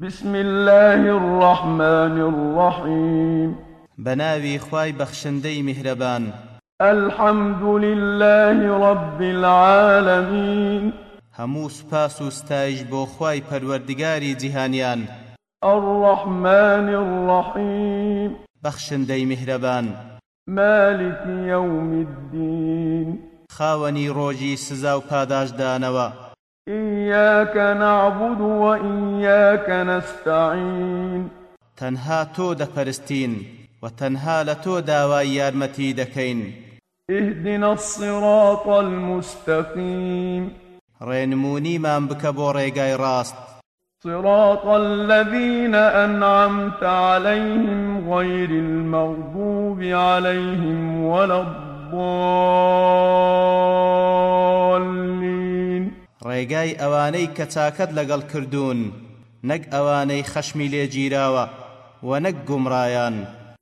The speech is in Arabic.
بسم الله الرحمن الرحيم. بناوي خواي بخشندي مهربان. الحمد لله رب العالمين. هەموو سوپاس و ستایش بۆ خوای پەروەردگاری جیهانیان. الرحمن الرحيم. بەخشندەی میهرەبان مالك يوم الدين. خاوەنی ڕۆژی سزا و پاداشدانەوە إياك نعبد وإياك نستعين. تەنها تۆ دەپەرستین و تەنها لە تۆ داوای یارمەتی دەکەین اهدنا الصراط المستقيم. ڕێنمونیمان بکە بۆ ڕێگای ڕاست صراط الذين أنعمت عليهم غير المغضوب عليهم ولا الضالين. ڕێگای ئەوانەی کە چاکەت لەگەڵ کردوون. نەک ئەوانەی خەشمی لێگیراوە و نەک گومڕایان.